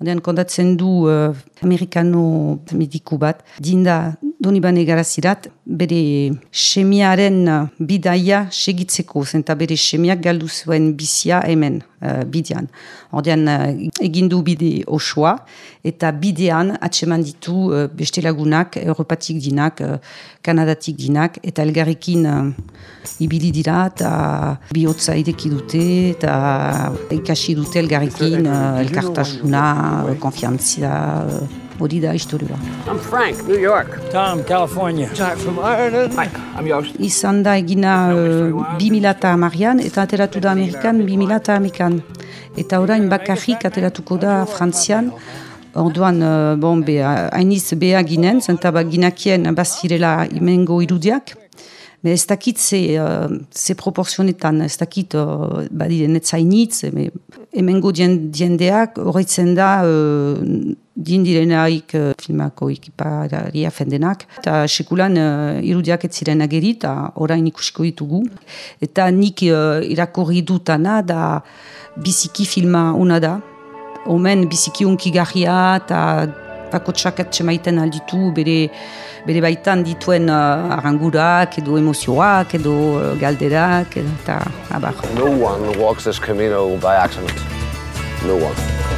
Ondean kontatzen du uh, amerikano mediku bat, dinda Donibane garazirat, bere semiaren bidaia segitzeko, zenta bere semiak galdu zuen bizia hemen uh, bidean. Ordean egindu bide osoa, eta bidean atseman ditu uh, beste lagunak, Europatik dinak, uh, Kanadatik dinak, eta elgarrekin uh, ibili dira, eta bihotza ideki dute, eta ikasi dute elgarrekin uh, elkartasuna, uh, konfiantzia, uh, hori da historioa. I'm Frank, New York. Tom, California. Jack from Ireland. Hi, I'm Joost. Izan da egina uh, 2000 marian eta ateratu da Amerikan 2000 amikan. Eta orain bakarrik ateratuko da Frantzian, Orduan, uh, bon, hainiz beha ginen, zenta ba ginakien bazirela imengo irudiak, Me ez dakit ze, uh, ze proporzionetan, ez dakit uh, badire netzainitz, emengo diendeak horretzen da uh, dindirenaik uh, filmako ekiparia fendenak. Eta sekulan uh, irudiak ez ziren ageri eta orain ikusiko ditugu. Eta nik uh, irakorri dutana da biziki filma una da. Omen biziki unkigarria eta bakotsak atxemaiten alditu bere, bere baitan dituen uh, arangurak edo emozioak edo uh, galderak eta abar. No one walks this Camino by accident. No one.